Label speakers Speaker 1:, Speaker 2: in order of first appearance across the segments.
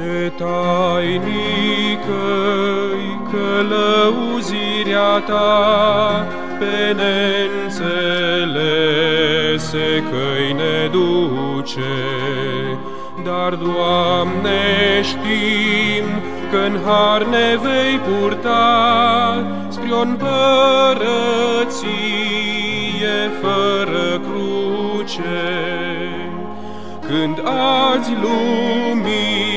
Speaker 1: Ce tainică-i călăuzirea ta, pe neînțelese că-i ne duce. Dar, Doamne, știm că în har ne vei purta spre o împărăție fără cruce. Când azi lumină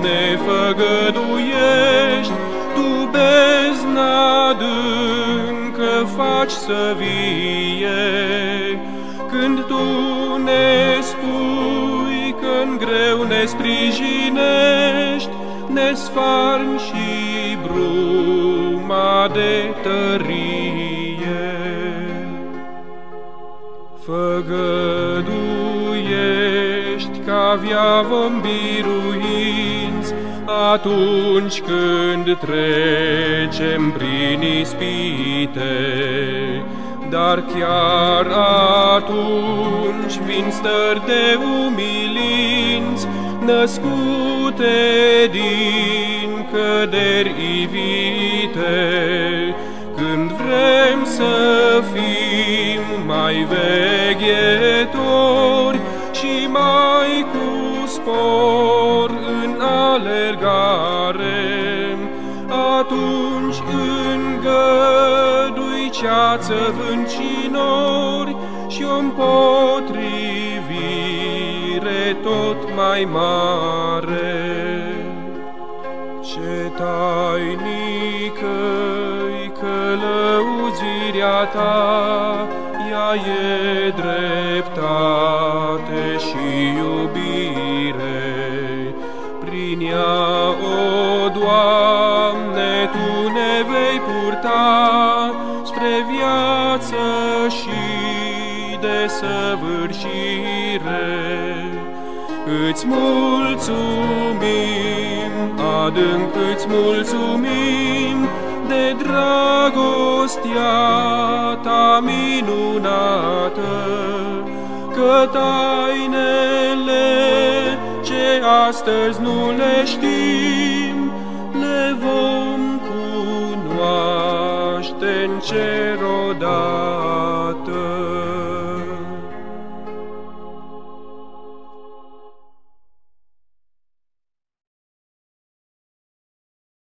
Speaker 1: ne făgăduiești, Tu bezna adâncă faci să vie, Când Tu ne spui că în greu ne sprijinești, Ne sfarni și bruma de tărie. Făgăduiești că avea vom biruinți atunci când trecem prin ispite, dar chiar atunci vin stări de umilinți, născute din căderi ivite, atunci îngădui ceață vâncinori și o împotrivire tot mai mare. Ce tainică-i călăuzirea ta, ea e dreptate vei purta spre viață și desăvârșire. Îți mulțumim, adânc îți mulțumim, de dragostea ta minunată, că tainele ce astăzi nu le știm, le vom cunoaște în cerul